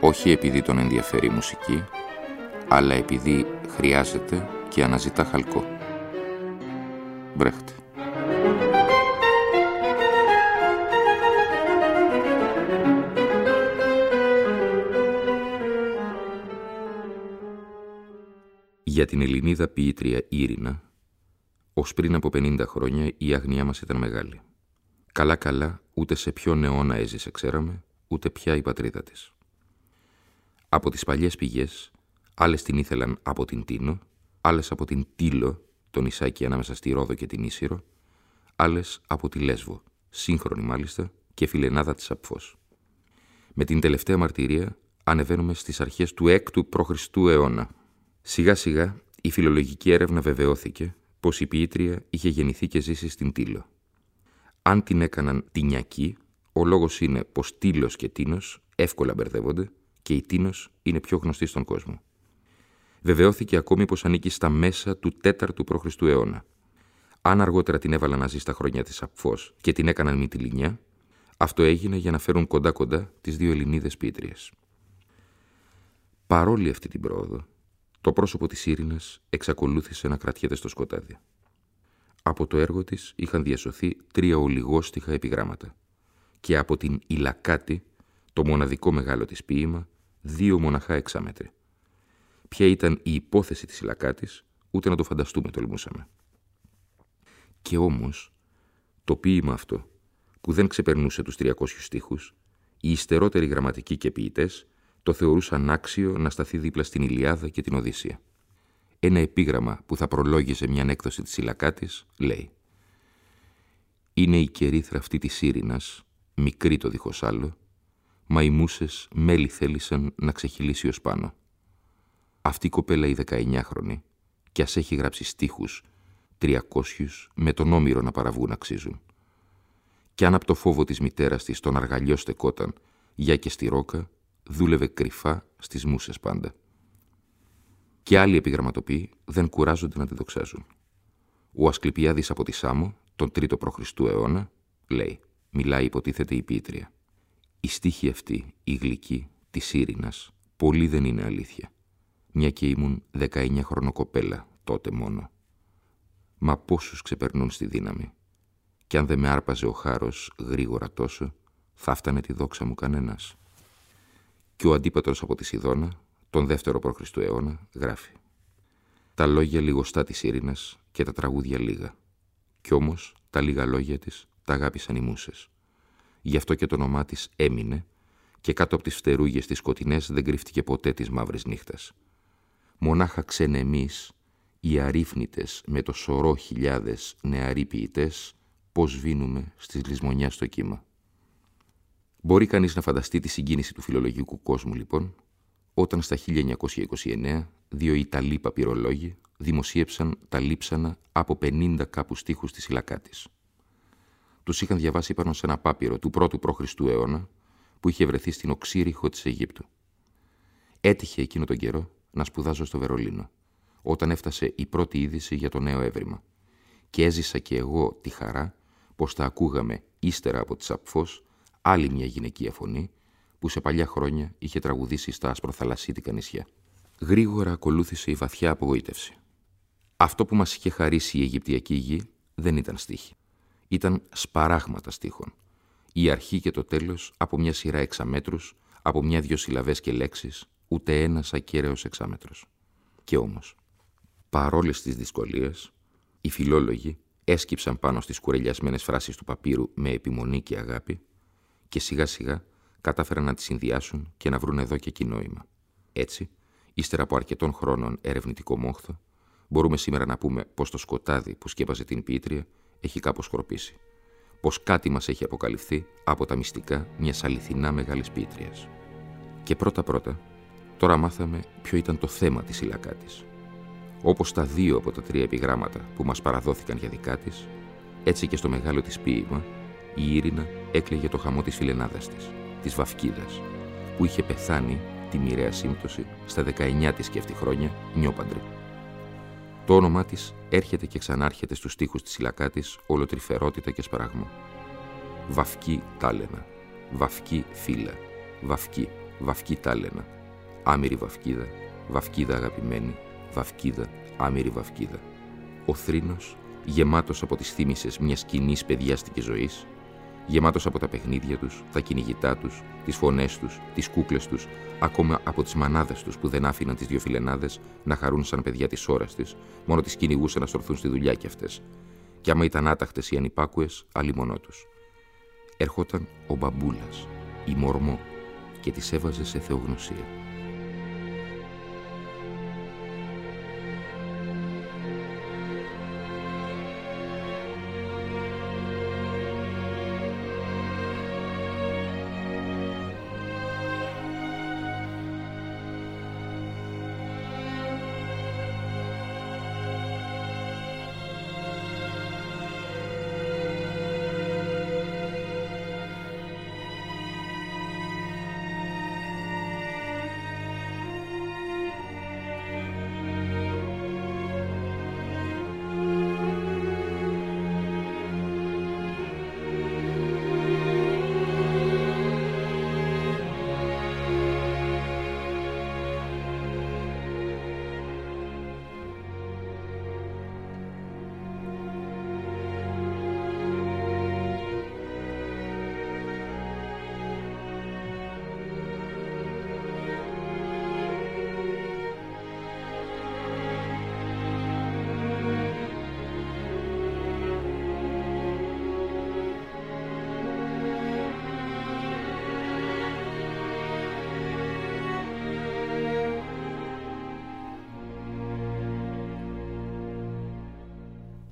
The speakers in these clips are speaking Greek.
όχι επειδή τον ενδιαφέρει η μουσική, αλλά επειδή χρειάζεται και αναζητά χαλκό. Μπρέχτε. Για την Ελληνίδα ποιήτρια Ήρινα, ως πριν από 50 χρόνια η αγνιά μας ήταν μεγάλη. Καλά-καλά, ούτε σε ποιον αιώνα έζησε, ξέραμε, ούτε πια η πατρίδα της. Από τις παλιές πηγές, άλλες την ήθελαν από την Τίνο, άλλες από την Τήλο, τον Ισάκη ανάμεσα στη Ρόδο και την Ίσυρο, άλλες από τη Λέσβο, σύγχρονη μάλιστα και φιλενάδα της Απφός. Με την τελευταία μαρτυρία ανεβαίνουμε στις αρχές του 6ου π.Χ. αιώνα. Σιγά σιγά η φιλολογική έρευνα βεβαιώθηκε πως η ποιήτρια είχε γεννηθεί και ζήσει στην Τήλο. Αν την έκαναν τινιακή, ο λόγος είναι πως Τήλος και Τίνος εύκολα μπερδεύονται και η Τίνος είναι πιο γνωστή στον κόσμο. Βεβαιώθηκε ακόμη πως ανήκει στα μέσα του 4ου π.Χ. αιώνα. Αν αργότερα την έβαλαν να ζει στα χρόνια της Απφός και την έκαναν μυτιλινιά, αυτό έγινε για να φέρουν κοντά-κοντά τις δύο Ελληνίδες πίτριες. Παρόλη αυτή την πρόοδο, το πρόσωπο της Ήρηνας εξακολούθησε να κρατιέται στο σκοτάδι. Από το έργο της είχαν διασωθεί τρία ολιγόστιχα επιγράμματα και από την Ιλακάτη, το μοναδικό μεγάλο της ποίημα, δύο μοναχά εξάμετροι. Ποια ήταν η υπόθεση της Ιλακάτης, ούτε να το φανταστούμε τολμούσαμε. Και όμως, το ποίημα αυτό, που δεν ξεπερνούσε τους 300 στίχους, οι υστερότεροι γραμματικοί και ποιητές το θεωρούσαν άξιο να σταθεί δίπλα στην Ηλιάδα και την Οδύσσια. Ένα επίγραμμα που θα προλόγιζε μια έκδοση της Ιλακάτης λέει «Είναι η κερίθρα αυτή της Ήρηνας, μικρή το δίχως άλλο, μα οι μουσες μέλη θέλησαν να ξεχυλήσει ως πάνω. Αυτή η κοπέλα η 19χρονη, κι ας έχει γράψει στίχους, 300 με τον όμηρο να παραβγούν αξίζουν. Κι αν από το φόβο της μητέρας της τον αργαλιό στεκόταν, για και στη ρόκα, δούλευε κρυφά στις μουσες πάντα. Και άλλοι επιγραμματοποιοί δεν κουράζονται να τη δοξάζουν. Ο Ασκληπιάδης από τη Σάμο, τον 3ο π.Χ. αιώνα, λέει, μιλάει υποτίθεται η πίτρια. Η στίχη αυτή, η γλυκή, της Ήρηνας, πολύ δεν είναι αλήθεια. Μια και ήμουν 19 χρονοκοπέλα, τότε μόνο. Μα πόσους ξεπερνούν στη δύναμη. Κι αν δεν με άρπαζε ο χάρος γρήγορα τόσο, θα φτάνε τη δόξα μου κανένας. Και ο αντίπατος από τη Σιδώνα, τον δεύτερο π.Χ. αιώνα, γράφει «Τα λόγια λιγοστά της Ήρηνας και τα τραγούδια λίγα. Κι όμως τα λίγα λόγια της τα αγάπησαν οι μουσες. Γι' αυτό και το όνομά της έμεινε και κάτω από τις φτερούγες της σκοτεινές δεν κρύφτηκε ποτέ της μαύρης νύχτας. Μονάχα ξένε εμείς, οι αρρύφνητες με το σωρό χιλιάδες νεαροί ποιητές, πώς βίνουμε στις λησμονιά στο κύμα. Μπορεί κανείς να φανταστεί τη συγκίνηση του φιλολογικού κόσμου, λοιπόν, όταν στα 1929 δύο Ιταλοί παπυρολόγοι δημοσίευσαν τα λείψανα από 50 κάπου στίχους της Ιλακάτης. Τους είχαν διαβάσει πάνω σε ένα πάπυρο του πρώτου π.Χ. αιώνα που είχε βρεθεί στην οξύριχο της Αιγύπτου. Έτυχε εκείνο τον καιρό να σπουδάζω στο Βερολίνο, όταν έφτασε η πρώτη είδηση για το νέο έβριμα. Και έζησα και εγώ τη χαρά πως τα ακούγαμε ύστερα από τις Απφός άλλη μια γυναικεία φωνή που σε παλιά χρόνια είχε τραγουδήσει στα ασπροθαλασσίτικα νησιά. Γρήγορα ακολούθησε η βαθιά απογοήτευση. Αυτό που μας είχε χαρίσει η Αιγυπτιακή γη δεν ήταν στίχη. Ήταν σπαράγματα στίχων. Η αρχή και το τέλος από μια σειρά εξαμέτρους, από μια-δυο συλλαβές και λέξεις, ούτε ένας ακέραιος εξάμετρος. Και όμως, παρόλες τις δυσκολίες, οι φιλόλογοι έσκυψαν πάνω στις κουρελιασμένες φράσεις του παπύρου με επιμονή και αγάπη και σιγά σιγά κατάφεραν να τις συνδυάσουν και να βρουν εδώ και εκεί νόημα. Έτσι, ύστερα από αρκετών χρόνων ερευνητικό μόχθο, μπορούμε σήμερα να πούμε πως το σκοτάδι που σκέπαζε την πίτρια έχει κάπως σκορπίσει. Πως κάτι μας έχει αποκαλυφθεί από τα μυστικά μιας αληθινά μεγάλης πίτριας. Και πρώτα-πρώτα, Τώρα μάθαμε ποιο ήταν το θέμα της Ιλακάτης. Όπως τα δύο από τα τρία επιγράμματα που μας παραδόθηκαν για δικά της, έτσι και στο μεγάλο της ποίημα, η Ήρυνα έκλαιγε το χαμό της φιλενάδας της, της Βαφκίδας, που είχε πεθάνει τη μοιραία σύμπτωση στα 19 της και αυτή χρόνια νιόπαντρη. Το όνομά της έρχεται και ξανάρχεται στους στίχους της Ιλακάτης όλο τρυφερότητα και σπαραγμό. Βαφκή τάλαινα, βαφκή φύλλα, βαφκή, βαφκή τάλαινα, άμυρη βαφκίδα, βαφκίδα αγαπημένη, βαφκίδα, άμυρη βαφκίδα. Ο θρήνος, γεμάτος από τις θύμησες μιας κοινής παιδιάστικης ζωής, γεμάτος από τα παιχνίδια τους, τα κυνηγητά τους, τις φωνές τους, τις κούκλες τους, ακόμα από τις μανάδες τους που δεν άφηναν τις δύο φιλενάδες να χαρούν σαν παιδιά της ώρας της, μόνο τις κυνηγούσαν να στορθούν στη δουλειά κι αυτές. Κι άμα ήταν άταχτες ή ανυπάκουες, μονό τους. Έρχονταν ο μπαμπούλας, η μορμό, και τις έβαζε σε θεογνωσία.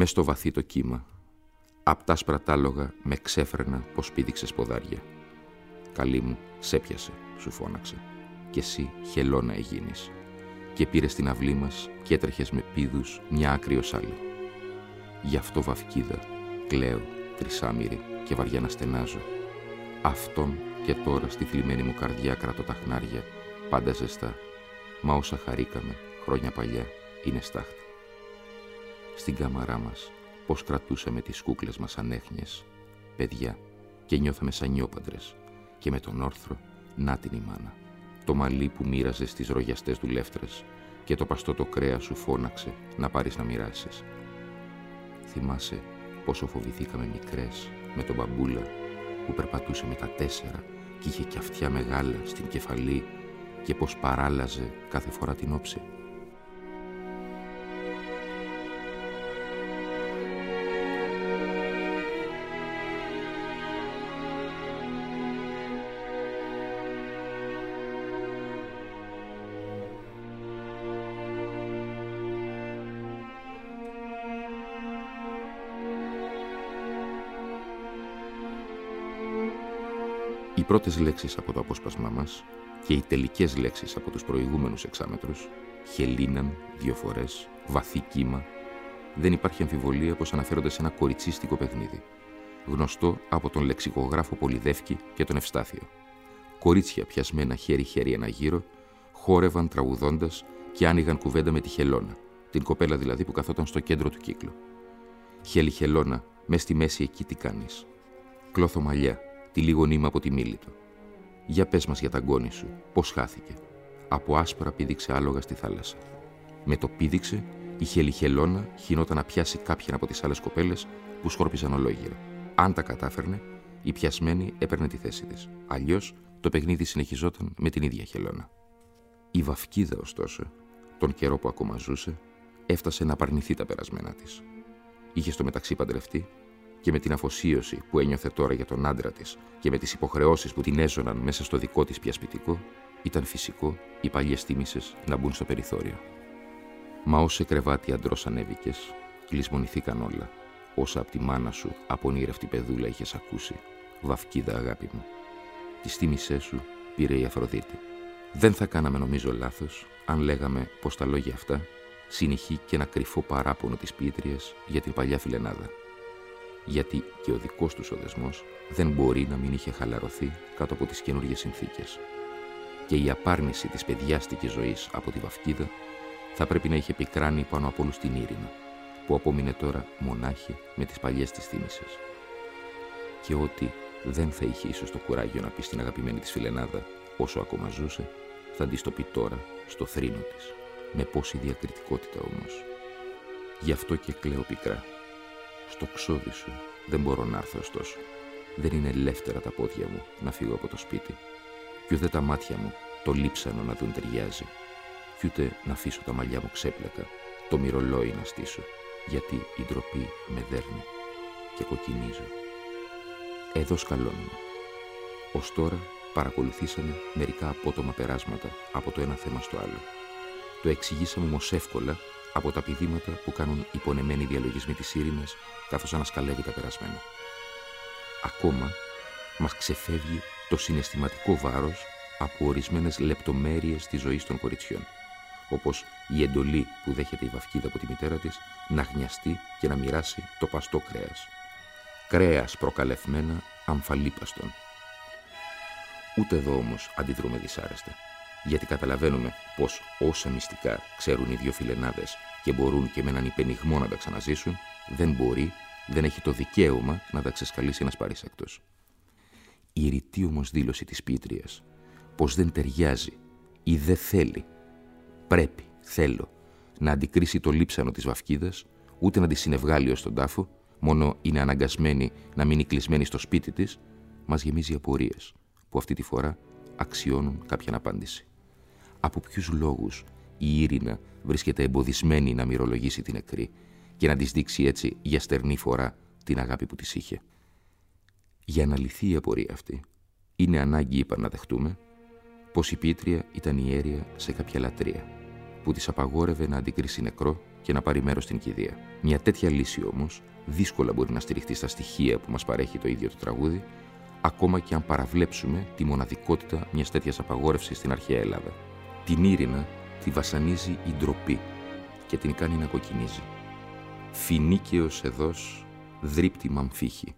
Με στο βαθύ το κύμα. Απ' τα σπρατάλογα με ξέφρενα πως πήδηξε ποδάρια. Καλή μου, σέπιασε, σου φώναξε. Κι εσύ χελώνα εγίνεις. Και πήρε την αυλή μας και έτρεχες με πίδους μια άκρη ως άλλη. Γι' αυτό βαφκίδα, κλαίω, τρισάμυρη και βαριά να στενάζω. Αυτόν και τώρα στη θλιμμένη μου καρδιά κρατώ τα χνάρια, πάντα ζεστά. Μα όσα χαρήκαμε χρόνια παλιά είναι στάχτη στην κάμαρά μας πώς κρατούσαμε τις κούκλες μας ανέχνιες, παιδιά, και νιώθαμε σαν νιόπαντρες και με τον όρθρο να την η μάνα. Το μαλλί που μοίραζε στις ρογιαστές δουλεύτρες και το παστό το κρέας σου φώναξε να πάρεις να μοιράσεις. Θυμάσαι πόσο φοβηθήκαμε μικρές με τον μπαμπούλα που περπατούσε με τα τέσσερα και είχε κι αυτιά μεγάλα στην κεφαλή και πως παράλαζε κάθε φορά την όψη. Πρώτες λέξεις από το απόσπασμά μας και οι τελικές λέξεις από τους προηγούμενους εξάμετρους, χελίναν δύο φορές, βαθύ κύμα, δεν υπάρχει αμφιβολία πως αναφέρονται σε ένα κοριτσίστικο παιχνίδι, γνωστό από τον λεξικογράφο Πολυδεύκη και τον Ευστάθιο. Κορίτσια πιασμένα χέρι-χέρι ένα γύρο, χόρευαν τραγουδώντας και άνοιγαν κουβέντα με τη Χελώνα, την κοπέλα δηλαδή που καθόταν στο κέντρο του κύκλου. Χέλη Χελώνα, μες στη μέση εκεί τι κάνεις. Κλώθω μαλλιά, τη λίγο νήμα από τη μήλη του. Για πες μας για τα γκόνη σου, πώς χάθηκε. Από άσπρα πήδηξε άλογα στη θάλασσα. Με το πήδηξε, η χελιχελώνα χινόταν να πιάσει κάποιον από τις άλλες κοπέλες που σκόρπιζαν ολόγυρα. Αν τα κατάφερνε, η πιασμένη έπαιρνε τη θέση της. Αλλιώς, το παιχνίδι συνεχιζόταν με την ίδια χελώνα. Η Βαφκίδα, ωστόσο, τον καιρό που ακόμα ζούσε, έφτασε να απαρνηθεί τα περασμένα της. Είχε στο μεταξύ παντρευτεί και με την αφοσίωση που ένιωθε τώρα για τον άντρα της και με τις υποχρεώσεις που την έζωναν μέσα στο δικό της πιασπιτικό, ήταν φυσικό οι παλιές τίμησες να μπουν στο περιθώριο. Μα όσο κρεβάτι αντρός ανέβηκες, κλεισμονηθήκαν όλα. Όσα από τη μάνα σου απονήρευτη παιδούλα είχες ακούσει, βαφκίδα αγάπη μου. Τη τίμησές σου πήρε η Αφροδίτη. Δεν θα κάναμε νομίζω λάθος αν λέγαμε πως τα λόγια αυτά συνεχεί και ένα κρυφό παράπονο της ποιήτριας για την παλιά φιλενάδα. Γιατί και ο δικός τους ο δεσμός δεν μπορεί να μην είχε χαλαρωθεί κάτω από τις καινούργιες συνθήκες. Και η απάρνηση της παιδιάστικης ζωής από τη Βαφκίδα θα πρέπει να είχε πικράνει πάνω από όλους την Ήρυνα, που απόμεινε τώρα μονάχη με τις παλιές της θύμησες. Και ότι δεν θα είχε ίσως το κουράγιο να πει στην αγαπημένη της φιλενάδα όσο ακόμα ζούσε, θα αντιστοπεί τώρα στο θρήνο της. Με πόση διακριτικότητα όμως. Γι' αυτό και κλαίω πικρά. Στο ξόδι σου δεν μπορώ να έρθω ωστόσο. Δεν είναι ελεύθερα τα πόδια μου να φύγω από το σπίτι. Κι ούτε τα μάτια μου το λείψανο να δουν ταιριάζει. Κι ούτε να αφήσω τα μαλλιά μου ξέπλακα, το μυρολόι να στήσω, γιατί η ντροπή με δέρνει και κοκκινίζω. Εδώ σκαλώνουμε. Ως τώρα παρακολουθήσαμε μερικά απότομα περάσματα από το ένα θέμα στο άλλο. Το εξηγήσαμε όμως εύκολα από τα πηδήματα που κάνουν οι πονεμένοι διαλογισμοί της ήρυνας καθώς ανασκαλεύει τα περασμένα. Ακόμα μας ξεφεύγει το συναισθηματικό βάρος από ορισμένες λεπτομέρειες της ζωής των κοριτσιών, όπως η εντολή που δέχεται η βαφκίδα από τη μητέρα της να γνιαστεί και να μοιράσει το παστό κρέας. Κρέας προκαλεσμένα αμφαλίπαστον. Ούτε εδώ όμως αντιδρούμε δυσάρεστα, γιατί καταλαβαίνουμε πως όσα μυστικά ξέρουν οι δύο φιλενάδες και μπορούν και με έναν υπενιγμό να τα ξαναζήσουν, δεν μπορεί, δεν έχει το δικαίωμα να τα ξεσκαλίσει ένας παρήσακτος. Η ρητή όμως δήλωση της πίτριας, πως δεν ταιριάζει ή δεν θέλει, πρέπει, θέλω, να αντικρίσει το λείψανο της βαφκίδας, ούτε να τη συνευγάλει ως τον τάφο, μόνο είναι αναγκασμένη να μείνει κλεισμένη στο σπίτι της, μας γεμίζει απορίες, που αυτή τη φορά αξιώνουν κάποια απάντηση. Από ποιους λόγους η Ήρυνα βρίσκεται εμποδισμένη να μυρολογήσει την νεκρή και να της δείξει έτσι για στερνή φορά την αγάπη που της είχε. Για να λυθεί η απορία αυτή, είναι ανάγκη, είπα, να δεχτούμε πως η Πίτρια ήταν ιέρια σε κάποια λατρεία, που της απαγόρευε να αντικρίσει νεκρό και να πάρει μέρος στην κηδεία. Μια τέτοια λύση όμως δύσκολα μπορεί να στηριχτεί στα στοιχεία που μας παρέχει το ίδιο το τραγούδι, ακόμα και αν παραβλέψουμε τη μοναδικότητα μιας τέτοιας απαγόρευσης στην αρχαία Ελλάδα. Την Ήρυνα τη βασανίζει η ντροπή και την κάνει να κοκκινίζει. Φινίκαιος εδώς δρύπτη μαμφίχη.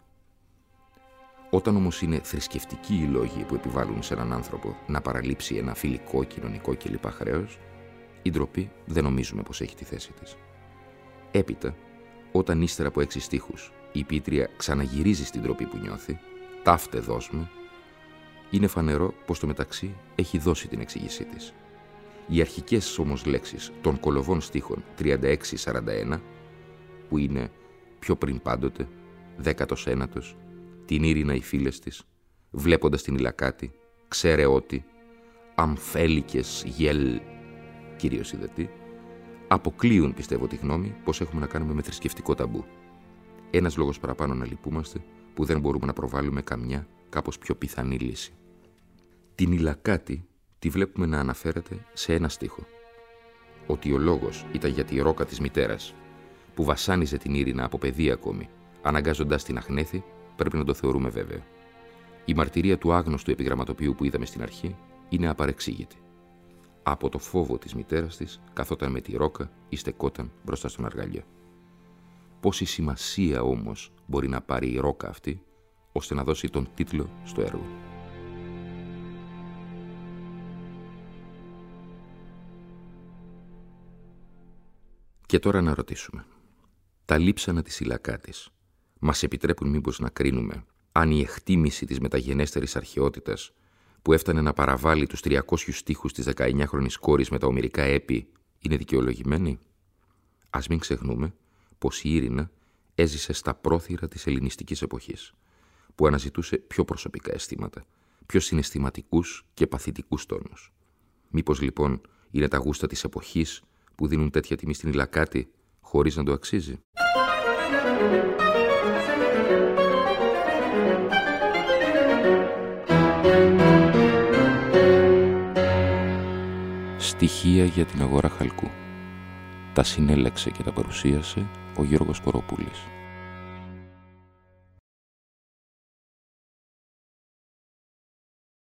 Όταν όμως είναι θρησκευτικοί οι λόγοι που επιβάλλουν σε έναν άνθρωπο να παραλείψει ένα φιλικό, κοινωνικό κλπ. χρέος, η ντροπή δεν νομίζουμε πως έχει τη θέση της. Έπειτα, όταν ύστερα από έξι στίχους η πίτρια ξαναγυρίζει στην ντροπή που νιώθει, ταύτε δώσμε, είναι φανερό πως το μεταξύ έχει δώσει την εξήγησή της. Οι αρχικές όμως λέξεις των κολοβών στίχων 36-41, που είναι πιο πριν πάντοτε, δέκατος ένατος, την ήρυνα οι φίλες της, βλέποντας την ηλακάτη, ξέρε ότι, αμφέλικες γελ, κυρίως ιδετή, αποκλείουν πιστεύω τη γνώμη πως έχουμε να κάνουμε με θρησκευτικό ταμπού. Ένας λόγος παραπάνω να λυπούμαστε που δεν μπορούμε να προβάλλουμε καμιά κάπως πιο πιθανή λύση. Την ηλακάτη τη βλέπουμε να αναφέρεται σε ένα στίχο. Ότι ο λόγος ήταν για τη ρόκα της μητέρας, που βασάνιζε την Ήρυνα από παιδί ακόμη, αναγκάζοντας την αχνέθη, πρέπει να το θεωρούμε βέβαιο. Η μαρτυρία του άγνωστου επιγραμματοποιού που είδαμε στην αρχή είναι απαρεξήγητη. Από το φόβο της μητέρας της καθόταν με τη ρόκα ή στεκόταν μπροστά στον αργαλιό. Πόση σημασία όμως μπορεί να πάρει η ρόκα αυτή ώστε να δώσει τον τίτλο στο έργο. Και τώρα να ρωτήσουμε. Τα λείψανα της ηλακάτης μας επιτρέπουν μήπως να κρίνουμε αν η εκτίμηση της μεταγενέστερης αρχαιότητας που έφτανε να παραβάλει τους 300 στίχους της 19χρονης κόρης με τα ομυρικά έπι είναι δικαιολογημένη; Ας μην ξεχνούμε πως η Ήρυνα έζησε στα πρόθυρα της ελληνιστικής εποχής, που αναζητούσε πιο προσωπικά αισθήματα, πιο συναισθηματικούς και παθητικούς τόνους. Μήπως λοιπόν είναι τα γούστα της εποχής που δίνουν τέτοια τιμή στην Ιλακάτη χωρίς να το αξίζει. Στοιχεία για την αγορά χαλκού. Τα συνέλεξε και τα παρουσίασε ο Γιώργος Κοροπούλης.